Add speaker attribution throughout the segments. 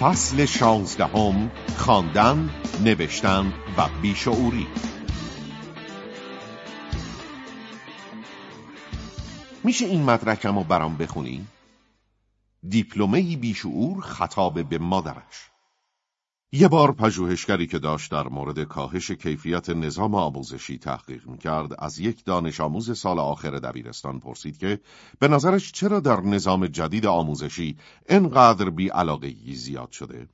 Speaker 1: فصل شانزدهم خواندن، نوشتن و بیشعوری میشه این مدرکم رو برام بخونی؟ دیپلمه بیشعور خطاب به مادرش یه بار پژوهشگری که داشت در مورد کاهش کیفیت نظام آموزشی تحقیق می‌کرد از یک دانش آموز سال آخر دبیرستان پرسید که به نظرش چرا در نظام جدید آموزشی انقدر بی علاقه زیاد شده؟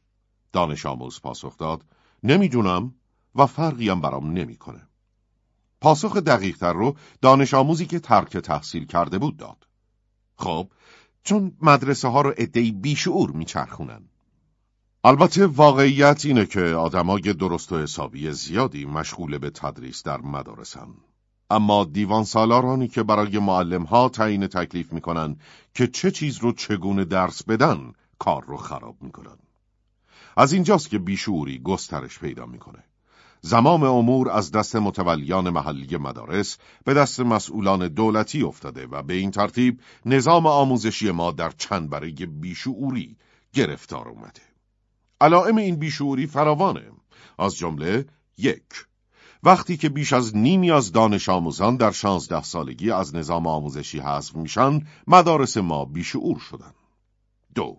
Speaker 1: دانش آموز پاسخ داد نمی‌دونم و فرقی هم برام نمی‌کنه. پاسخ دقیق تر رو دانش آموزی که ترک تحصیل کرده بود داد. خب چون مدرسه ها رو عدهای بیشعور میچرخونن. البته واقعیت اینه که آدمای درست و حسابی زیادی مشغول به تدریس در مدارسن. اما دیوان سالارانی که برای معلم ها تعیین تکلیف می‌کنن که چه چیز رو چگونه درس بدن کار رو خراب می‌کنن. از اینجاست که بیشوری گسترش پیدا می‌کنه. زمام امور از دست متولیان محلی مدارس به دست مسئولان دولتی افتاده و به این ترتیب نظام آموزشی ما در چند برای بیشعوری گرفتار اومده. علائم این بیشعوری فراوانه. از جمله یک وقتی که بیش از نیمی از دانش آموزان در شانزده سالگی از نظام آموزشی حذف میشن مدارس ما بیشعور شدن. دو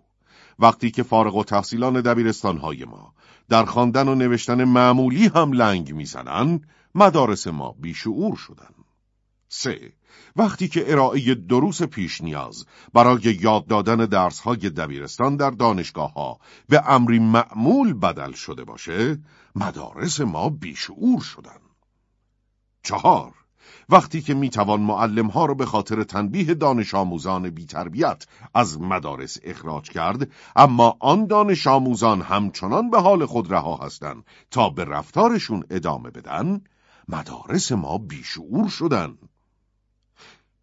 Speaker 1: وقتی که فارغ و تحصیلان دبیرستانهای ما در خواندن و نوشتن معمولی هم لنگ می‌زنن مدارس ما بیشعور شدن. سه. وقتی که ارائه دروس پیش نیاز برای یاد دادن درس های دبیرستان در دانشگاه ها به امری معمول بدل شده باشه مدارس ما بیشعور شدن. چهار. وقتی که می‌توان معلم ها رو به خاطر تنبیه دانش آموزان بیتربیت از مدارس اخراج کرد اما آن دانش آموزان همچنان به حال خود رها هستند تا به رفتارشون ادامه بدن مدارس ما بیشعور شدن.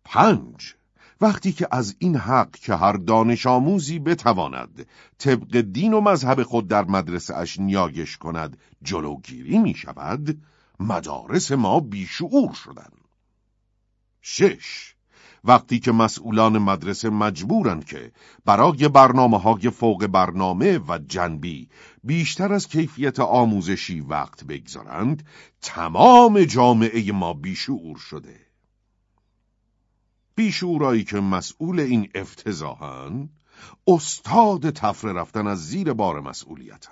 Speaker 1: پنج. وقتی که از این حق که هر دانش آموزی بتواند طبق دین و مذهب خود در مدرسه اش نیایش کند جلوگیری می شود مدارس ما بیشعور شدند. شش. وقتی که مسئولان مدرسه مجبورند که برای برنامه های فوق برنامه و جنبی بیشتر از کیفیت آموزشی وقت بگذارند تمام جامعه ما بیشعور شده. بیشورایی که مسئول این افتضاحن استاد تفره رفتن از زیر بار مسئولیتن.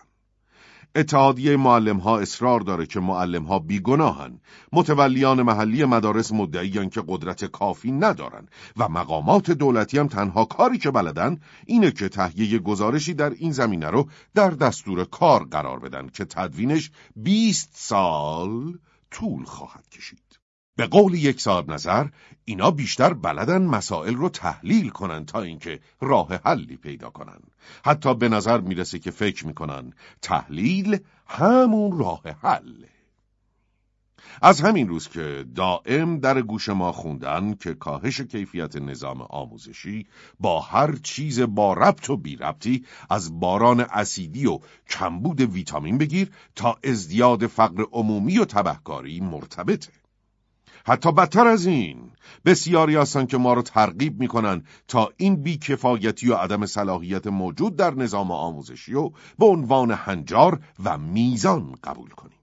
Speaker 1: اتحادیه معلم ها اصرار داره که معلم ها بیگناهن. متولیان محلی مدارس مدعیان که قدرت کافی ندارن و مقامات دولتی هم تنها کاری که بلدن اینه که تهیه گزارشی در این زمینه رو در دستور کار قرار بدن که تدوینش 20 سال طول خواهد کشید. به قول یک صاحب نظر اینا بیشتر بلدن مسائل رو تحلیل کنن تا اینکه راه حلی پیدا کنن. حتی به نظر می‌رسه که فکر می‌کنن تحلیل همون راه حل. از همین روز که دائم در گوش ما خوندن که کاهش کیفیت نظام آموزشی با هر چیز با ربط و بی ربطی از باران اسیدی و کمبود ویتامین بگیر تا ازدیاد فقر عمومی و تبهکاری مرتبطه. حتی بدتر از این. بسیاری هستند که ما رو ترغیب می‌کنن تا این بیکفایتی و عدم صلاحیت موجود در نظام آموزشی و به عنوان هنجار و میزان قبول کنیم.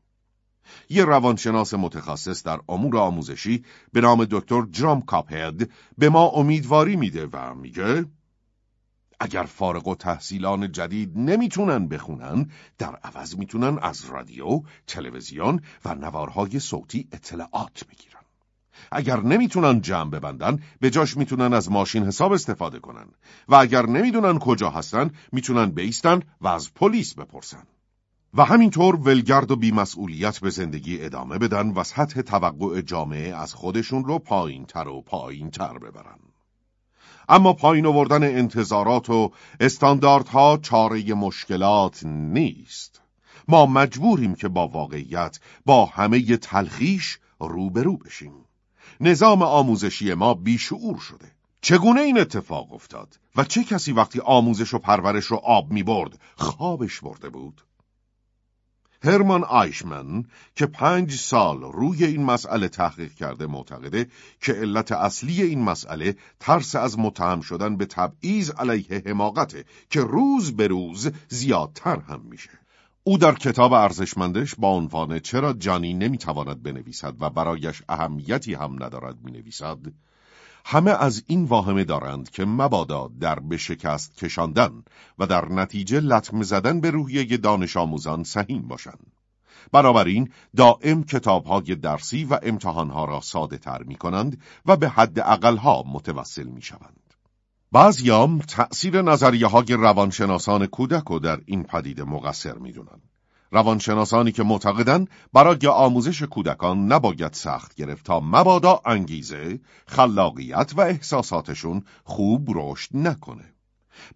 Speaker 1: یه روانشناس متخصص در امور آموزشی به نام دکتر جرام کاپهد به ما امیدواری میده و میگه اگر فارغ و تحصیلان جدید نمی‌تونن بخونن در عوض می‌تونن از رادیو، تلویزیون و نوارهای صوتی اطلاعات بگیرن. اگر نمی‌تونن جمع ببندن به جاش می‌تونن از ماشین حساب استفاده کنن. و اگر نمی‌دونن کجا هستن می‌تونن بیستن و از پلیس بپرسن. و همینطور ولگرد و بیمسئولیت به زندگی ادامه بدن و سطح توقع جامعه از خودشون رو پایین تر و پایین تر ببرن. اما پایین آوردن انتظارات و استانداردها چاره مشکلات نیست. ما مجبوریم که با واقعیت با همه تلخیش روبرو بشیم. نظام آموزشی ما بیشعور شده چگونه این اتفاق افتاد و چه کسی وقتی آموزش و پرورش رو آب می برد خوابش برده بود هرمان آیشمن که پنج سال روی این مسئله تحقیق کرده معتقده که علت اصلی این مسئله ترس از متهم شدن به تبعیض علیه حماقته که روز به روز زیادتر هم میشه. او در کتاب ارزشمندش با عنوان چرا جانی نمی‌تواند بنویسد و برایش اهمیتی هم ندارد می‌نویسد همه از این واهمه دارند که مبادا در به شکست کشاندن و در نتیجه لطم زدن به روحیه دانش آموزان سهیم باشند. بنابراین دائم کتابهای درسی و امتحانها را ساده تر می کنند و به حد اقلها متوسل می شوند. بعضیام تأثیر نظریه های روانشناسان کودک و در این پدیده مقصر می دونند. روانشناسانی که معتقدند برای آموزش کودکان نباید سخت گرفت تا مبادا انگیزه، خلاقیت و احساساتشون خوب رشد نکنه.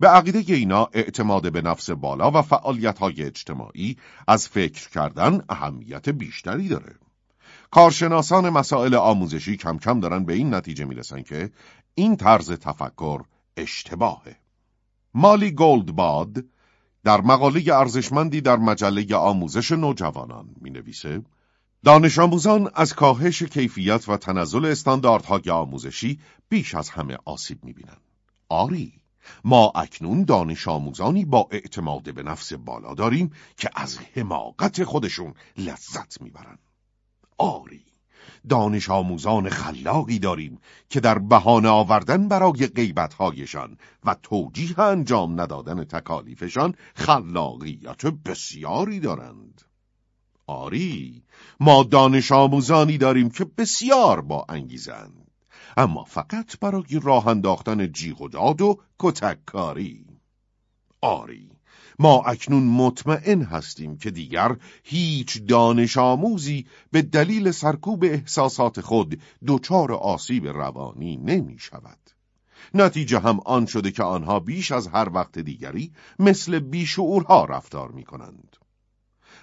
Speaker 1: به عقیده اینا اعتماد به نفس بالا و فعالیت های اجتماعی از فکر کردن اهمیت بیشتری داره. کارشناسان مسائل آموزشی کم کم دارن به این نتیجه می‌رسن که این طرز تفکر اشتباهه. مالی گولدباد در مقاله ارزشمندی در مجله آموزش نوجوانان می نویسه دانش آموزان از کاهش کیفیت و تنزل استانداردهای آموزشی بیش از همه آسیب می بینن. آری ما اکنون دانش آموزانی با اعتماد به نفس بالا داریم که از حماقت خودشون لذت می‌برند. آری دانش آموزان خلاقی داریم که در بهانه آوردن برای غیبتهایشان و توجیه انجام ندادن تکالیفشان خلاقیت بسیاری دارند. آری ما دانش آموزانی داریم که بسیار با انگیزند اما فقط برای راه انداختن جیغ و داد و کتککاری. آری. ما اکنون مطمئن هستیم که دیگر هیچ دانش آموزی به دلیل سرکوب احساسات خود دچار آسیب روانی نمی شود. نتیجه هم آن شده که آنها بیش از هر وقت دیگری مثل بیشعورها رفتار می کنند.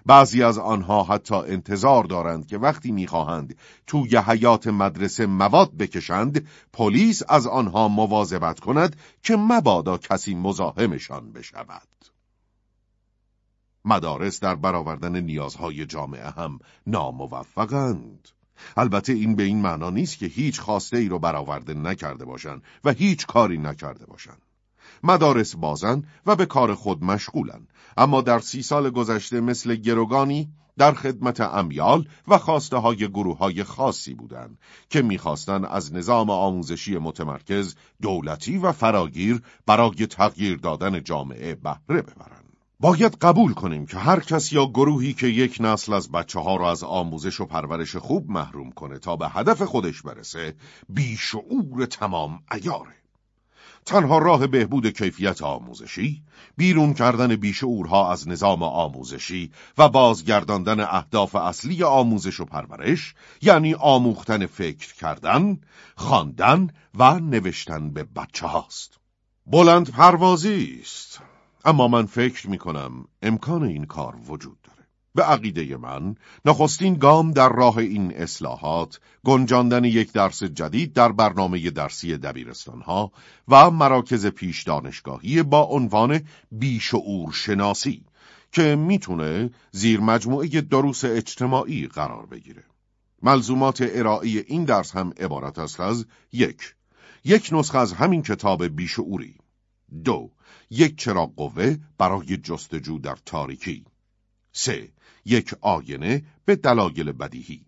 Speaker 1: بعضی از آنها حتی انتظار دارند که وقتی می‌خواهند توی حیات مدرسه مواد بکشند پلیس از آنها مواظبت کند که مبادا کسی مزاحمشان بشود. مدارس در برآوردن نیازهای جامعه هم ناموفقند. البته این به این معنا نیست که هیچ خواسته ای رو برآورده نکرده باشند و هیچ کاری نکرده باشند. مدارس بازن و به کار خود مشغولن اما در سی سال گذشته مثل گروگانی در خدمت امیال و خواسته های گروه های خاصی بودند که می‌خواستند از نظام آموزشی متمرکز دولتی و فراگیر برای تغییر دادن جامعه بهره ببرند. باید قبول کنیم که هر کس یا گروهی که یک نسل از بچه ها را از آموزش و پرورش خوب محروم کنه تا به هدف خودش برسه بیشعور تمام ایاره. تنها راه بهبود کیفیت آموزشی، بیرون کردن بیشعورها از نظام آموزشی و بازگرداندن اهداف اصلی آموزش و پرورش، یعنی آموختن فکر کردن، خواندن و نوشتن به بچه هاست. بلند پروازی است اما من فکر می کنم امکان این کار وجود داره. به عقیده من نخستین گام در راه این اصلاحات گنجاندن یک درس جدید در برنامه درسی دبیرستان ها و مراکز پیش دانشگاهی با عنوان بیشعور شناسی که می‌تونه زیر مجموعه دروس اجتماعی قرار بگیره. ملزومات ارائه این درس هم عبارت است از یک یک نسخه از همین کتاب بیشعوری دو یک چراغ قوه برای جستجو در تاریکی. سه یک آینه به دلایل بدیهی.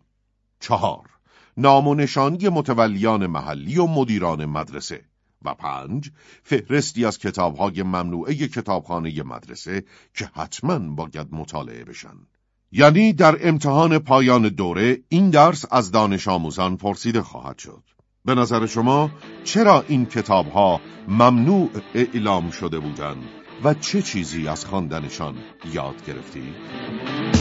Speaker 1: چهار نام و نشانی متولیان محلی و مدیران مدرسه. و پنج فهرستی از کتابهای ممنوعه کتابخانه مدرسه که حتما باید مطالعه بشن. یعنی در امتحان پایان دوره این درس از دانش آموزان پرسیده خواهد شد. به نظر شما چرا این کتاب ها ممنوع اعلام شده بودند و چه چیزی از خواندنشان یاد گرفتید؟